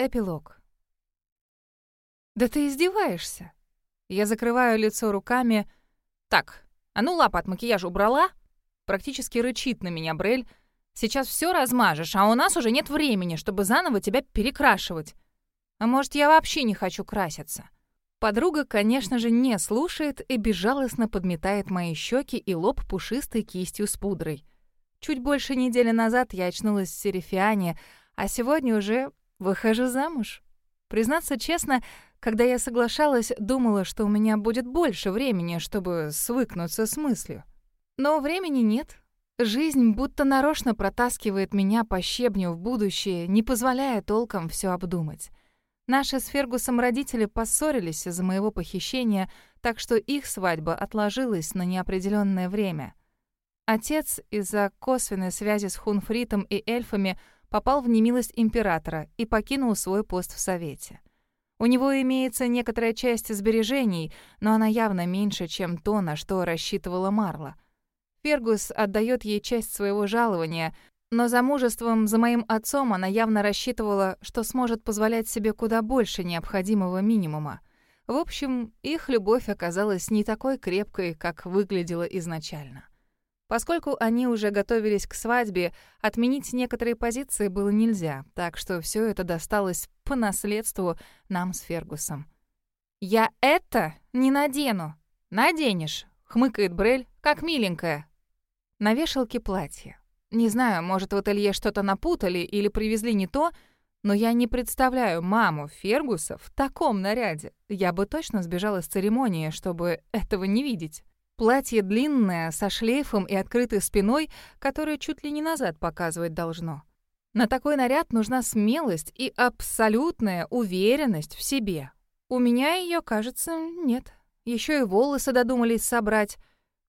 Эпилог. «Да ты издеваешься?» Я закрываю лицо руками. «Так, а ну лапа от макияжа убрала?» Практически рычит на меня Брель. «Сейчас все размажешь, а у нас уже нет времени, чтобы заново тебя перекрашивать. А может, я вообще не хочу краситься?» Подруга, конечно же, не слушает и безжалостно подметает мои щеки и лоб пушистой кистью с пудрой. Чуть больше недели назад я очнулась в Серифиане, а сегодня уже выхожу замуж. Признаться честно, когда я соглашалась, думала, что у меня будет больше времени, чтобы свыкнуться с мыслью. Но времени нет. Жизнь будто нарочно протаскивает меня по щебню в будущее, не позволяя толком все обдумать. Наши с Фергусом родители поссорились из-за моего похищения, так что их свадьба отложилась на неопределенное время. Отец из-за косвенной связи с Хунфритом и эльфами попал в немилость императора и покинул свой пост в Совете. У него имеется некоторая часть сбережений, но она явно меньше, чем то, на что рассчитывала Марла. Фергус отдает ей часть своего жалования, но замужеством за моим отцом она явно рассчитывала, что сможет позволять себе куда больше необходимого минимума. В общем, их любовь оказалась не такой крепкой, как выглядела изначально. Поскольку они уже готовились к свадьбе, отменить некоторые позиции было нельзя, так что все это досталось по наследству нам с Фергусом. «Я это не надену!» «Наденешь!» — хмыкает Брель, как миленькая. На вешалке платье. Не знаю, может, в ателье что-то напутали или привезли не то, но я не представляю маму Фергуса в таком наряде. Я бы точно сбежала с церемонии, чтобы этого не видеть. Платье длинное, со шлейфом и открытой спиной, которое чуть ли не назад показывать должно. На такой наряд нужна смелость и абсолютная уверенность в себе. У меня ее, кажется, нет. Еще и волосы додумались собрать.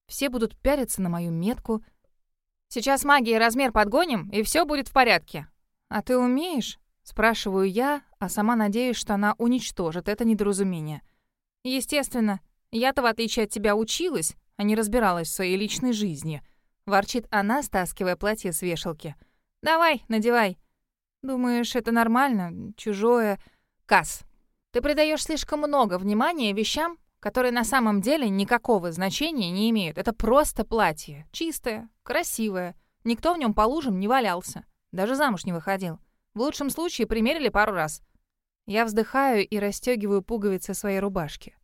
Все будут пяриться на мою метку — Сейчас магией размер подгоним, и все будет в порядке. А ты умеешь? Спрашиваю я, а сама надеюсь, что она уничтожит это недоразумение. Естественно. Я-то, в отличие от тебя, училась, а не разбиралась в своей личной жизни. Ворчит она, стаскивая платье с вешалки. «Давай, надевай». «Думаешь, это нормально? Чужое...» «Касс, ты придаешь слишком много внимания вещам, которые на самом деле никакого значения не имеют. Это просто платье. Чистое, красивое. Никто в нем по лужам не валялся. Даже замуж не выходил. В лучшем случае примерили пару раз. Я вздыхаю и расстегиваю пуговицы своей рубашки.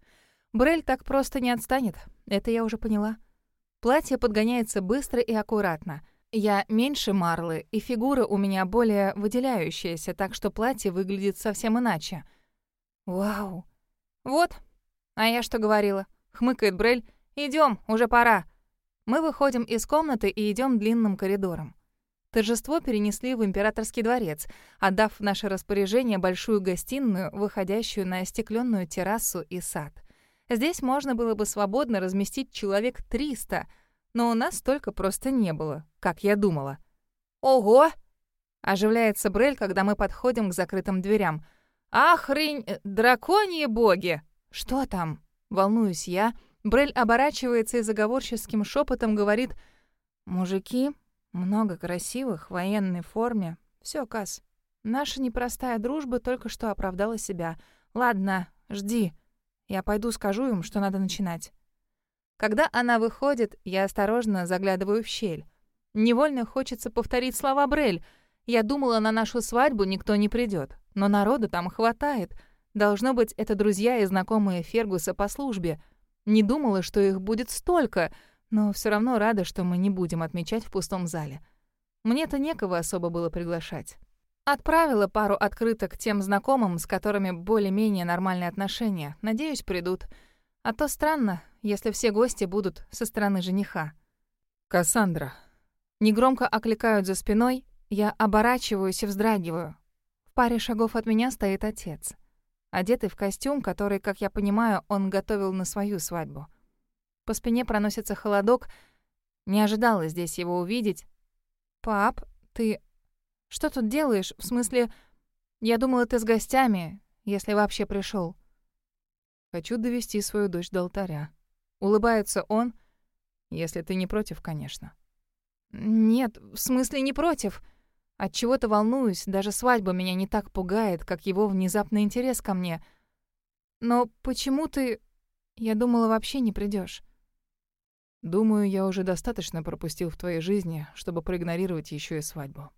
Брель так просто не отстанет. Это я уже поняла. Платье подгоняется быстро и аккуратно. Я меньше Марлы, и фигура у меня более выделяющаяся, так что платье выглядит совсем иначе. Вау. Вот, «А я что говорила?» — хмыкает Брель. Идем, уже пора». Мы выходим из комнаты и идем длинным коридором. Торжество перенесли в императорский дворец, отдав в наше распоряжение большую гостиную, выходящую на остекленную террасу и сад. Здесь можно было бы свободно разместить человек 300, но у нас столько просто не было, как я думала. «Ого!» — оживляется Брель, когда мы подходим к закрытым дверям. «Ахрень, э, драконьи боги!» «Что там?» — волнуюсь я. Брель оборачивается и заговорческим шепотом говорит «Мужики, много красивых, в военной форме. Все, Кас, наша непростая дружба только что оправдала себя. Ладно, жди. Я пойду скажу им, что надо начинать». Когда она выходит, я осторожно заглядываю в щель. Невольно хочется повторить слова Брель. Я думала, на нашу свадьбу никто не придет, но народу там хватает — Должно быть, это друзья и знакомые Фергуса по службе. Не думала, что их будет столько, но все равно рада, что мы не будем отмечать в пустом зале. Мне-то некого особо было приглашать. Отправила пару открыток тем знакомым, с которыми более-менее нормальные отношения. Надеюсь, придут. А то странно, если все гости будут со стороны жениха. «Кассандра». Негромко окликают за спиной, я оборачиваюсь и вздрагиваю. В паре шагов от меня стоит отец одетый в костюм, который, как я понимаю, он готовил на свою свадьбу. По спине проносится холодок. Не ожидала здесь его увидеть. «Пап, ты что тут делаешь? В смысле, я думала, ты с гостями, если вообще пришел. Хочу довести свою дочь до алтаря. Улыбается он, если ты не против, конечно. Нет, в смысле не против. От чего то волнуюсь, даже свадьба меня не так пугает, как его внезапный интерес ко мне. Но почему ты... Я думала, вообще не придешь. Думаю, я уже достаточно пропустил в твоей жизни, чтобы проигнорировать еще и свадьбу.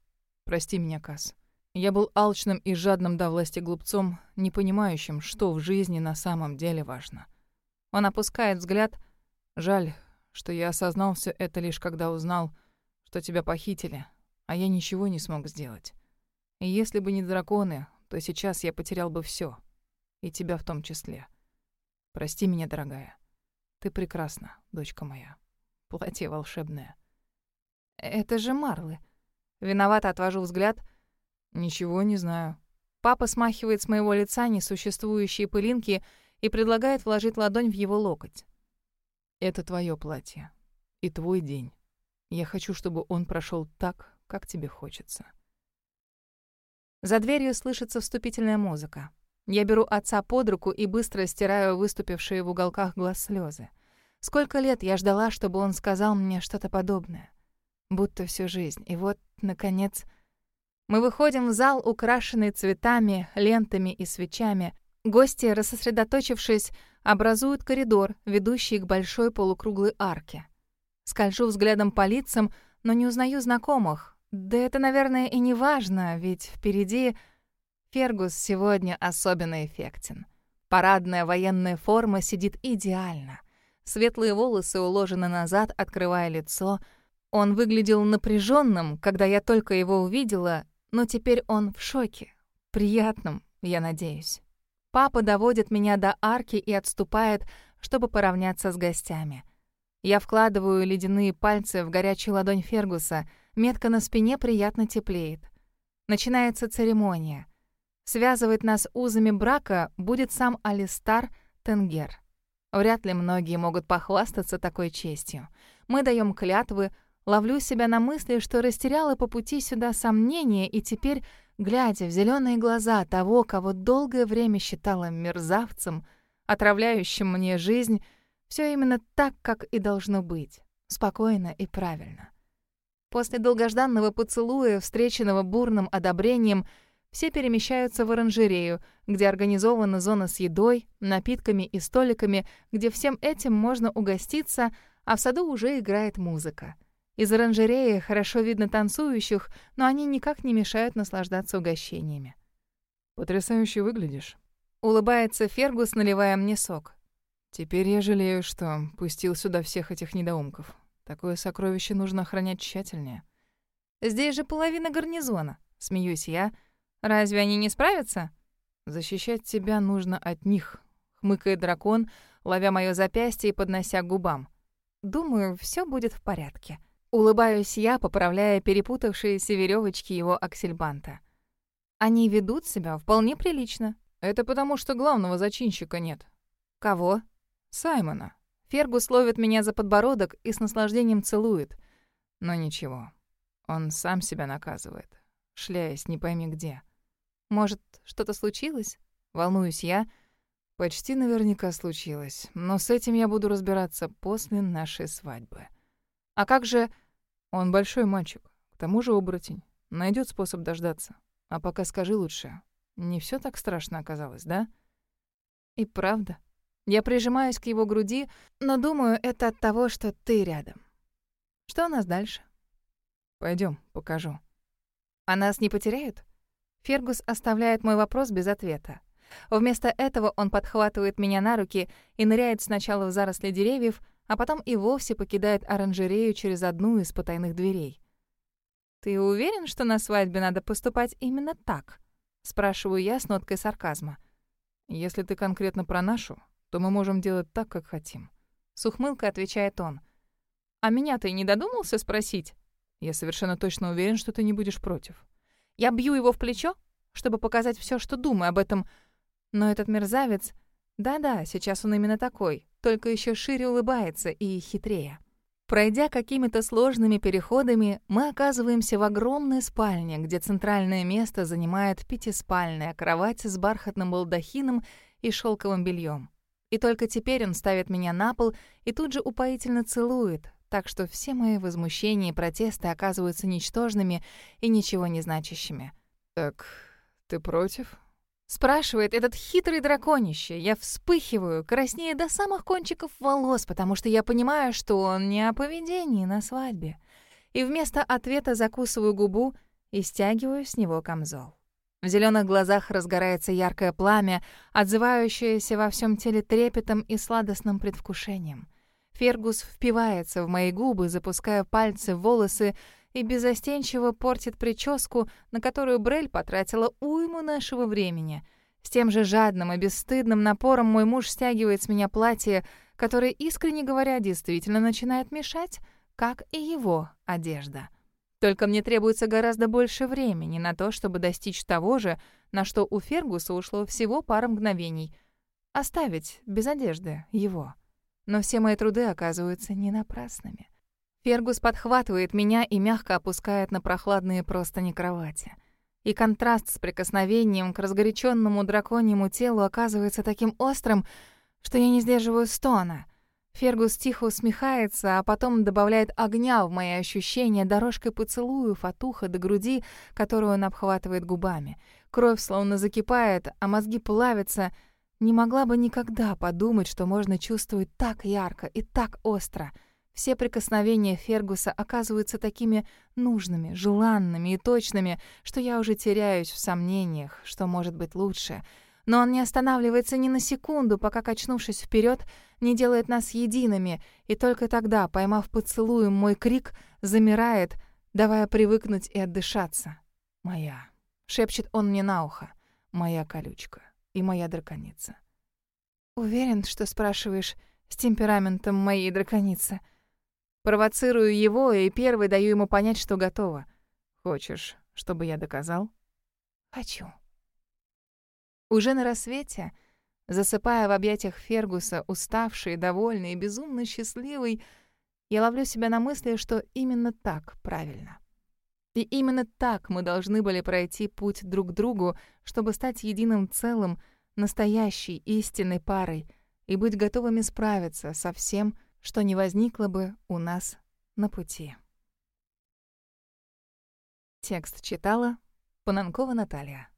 Прости меня, Касс. Я был алчным и жадным до власти глупцом, не понимающим, что в жизни на самом деле важно. Он опускает взгляд. Жаль, что я осознал все это лишь когда узнал, что тебя похитили, а я ничего не смог сделать. И если бы не драконы, то сейчас я потерял бы все, и тебя в том числе. Прости меня, дорогая. Ты прекрасна, дочка моя. Платье волшебное. Это же Марлы. Виновато отвожу взгляд. Ничего не знаю. Папа смахивает с моего лица несуществующие пылинки и предлагает вложить ладонь в его локоть. Это твое платье. И твой день. Я хочу, чтобы он прошел так, как тебе хочется. За дверью слышится вступительная музыка. Я беру отца под руку и быстро стираю выступившие в уголках глаз слезы. Сколько лет я ждала, чтобы он сказал мне что-то подобное. Будто всю жизнь. И вот, наконец... Мы выходим в зал, украшенный цветами, лентами и свечами. Гости, рассосредоточившись, образуют коридор, ведущий к большой полукруглой арке. Скольжу взглядом по лицам, но не узнаю знакомых. Да это, наверное, и не важно, ведь впереди Фергус сегодня особенно эффектен. Парадная военная форма сидит идеально. Светлые волосы уложены назад, открывая лицо. Он выглядел напряженным, когда я только его увидела, но теперь он в шоке. Приятным, я надеюсь. Папа доводит меня до арки и отступает, чтобы поравняться с гостями. Я вкладываю ледяные пальцы в горячую ладонь Фергуса, метка на спине приятно теплеет. Начинается церемония — Связывать нас узами брака будет сам Алистар Тенгер. Вряд ли многие могут похвастаться такой честью. Мы даем клятвы, ловлю себя на мысли, что растеряла по пути сюда сомнения, и теперь, глядя в зеленые глаза того, кого долгое время считала мерзавцем, отравляющим мне жизнь, все именно так, как и должно быть, спокойно и правильно. После долгожданного поцелуя, встреченного бурным одобрением, все перемещаются в оранжерею, где организована зона с едой, напитками и столиками, где всем этим можно угоститься, а в саду уже играет музыка. Из оранжереи хорошо видно танцующих, но они никак не мешают наслаждаться угощениями. «Потрясающе выглядишь», — улыбается Фергус, наливая мне сок. «Теперь я жалею, что пустил сюда всех этих недоумков. Такое сокровище нужно охранять тщательнее». «Здесь же половина гарнизона», — смеюсь я, — Разве они не справятся? Защищать тебя нужно от них, хмыкает дракон, ловя моё запястье и поднося к губам. Думаю, все будет в порядке. Улыбаюсь я, поправляя перепутавшиеся веревочки его аксельбанта. Они ведут себя вполне прилично. Это потому, что главного зачинщика нет. Кого? Саймона. Фергус ловит меня за подбородок и с наслаждением целует. Но ничего. Он сам себя наказывает, шляясь не пойми где. Может, что-то случилось? Волнуюсь я. Почти наверняка случилось, но с этим я буду разбираться после нашей свадьбы. А как же... Он большой мальчик, к тому же оборотень. Найдет способ дождаться. А пока скажи лучше, не все так страшно оказалось, да? И правда. Я прижимаюсь к его груди, но думаю, это от того, что ты рядом. Что у нас дальше? Пойдем, покажу. А нас не потеряют? Фергус оставляет мой вопрос без ответа. Вместо этого он подхватывает меня на руки и ныряет сначала в заросли деревьев, а потом и вовсе покидает оранжерею через одну из потайных дверей. «Ты уверен, что на свадьбе надо поступать именно так?» — спрашиваю я с ноткой сарказма. «Если ты конкретно про нашу, то мы можем делать так, как хотим». С ухмылкой отвечает он. «А меня ты не додумался спросить?» «Я совершенно точно уверен, что ты не будешь против». Я бью его в плечо, чтобы показать все, что думаю об этом. Но этот мерзавец... Да-да, сейчас он именно такой, только еще шире улыбается и хитрее. Пройдя какими-то сложными переходами, мы оказываемся в огромной спальне, где центральное место занимает пятиспальная кровать с бархатным балдахином и шелковым бельем. И только теперь он ставит меня на пол и тут же упоительно целует, так что все мои возмущения и протесты оказываются ничтожными и ничего не значащими. «Так ты против?» Спрашивает этот хитрый драконище. Я вспыхиваю, краснея до самых кончиков волос, потому что я понимаю, что он не о поведении на свадьбе. И вместо ответа закусываю губу и стягиваю с него камзол. В зеленых глазах разгорается яркое пламя, отзывающееся во всем теле трепетом и сладостным предвкушением. Фергус впивается в мои губы, запуская пальцы в волосы и безостенчиво портит прическу, на которую Брель потратила уйму нашего времени. С тем же жадным и бесстыдным напором мой муж стягивает с меня платье, которое, искренне говоря, действительно начинает мешать, как и его одежда. Только мне требуется гораздо больше времени на то, чтобы достичь того же, на что у Фергуса ушло всего пара мгновений. Оставить без одежды его. Но все мои труды оказываются не напрасными. Фергус подхватывает меня и мягко опускает на прохладные простыни кровати. И контраст с прикосновением к разгоряченному драконьему телу оказывается таким острым, что я не сдерживаю стона — Фергус тихо усмехается, а потом добавляет огня в мои ощущения дорожкой поцелуев от уха до груди, которую он обхватывает губами. Кровь словно закипает, а мозги плавятся. Не могла бы никогда подумать, что можно чувствовать так ярко и так остро. Все прикосновения Фергуса оказываются такими нужными, желанными и точными, что я уже теряюсь в сомнениях, что может быть лучше — но он не останавливается ни на секунду, пока, качнувшись вперед, не делает нас едиными, и только тогда, поймав поцелуем мой крик, замирает, давая привыкнуть и отдышаться. «Моя», — шепчет он мне на ухо, — «моя колючка и моя драконица». «Уверен, что спрашиваешь с темпераментом моей драконицы?» Провоцирую его и первый даю ему понять, что готова. «Хочешь, чтобы я доказал?» «Хочу». Уже на рассвете, засыпая в объятиях Фергуса, уставший, довольный и безумно счастливый, я ловлю себя на мысли, что именно так правильно. И именно так мы должны были пройти путь друг к другу, чтобы стать единым целым, настоящей истинной парой и быть готовыми справиться со всем, что не возникло бы у нас на пути. Текст читала Пананкова Наталья.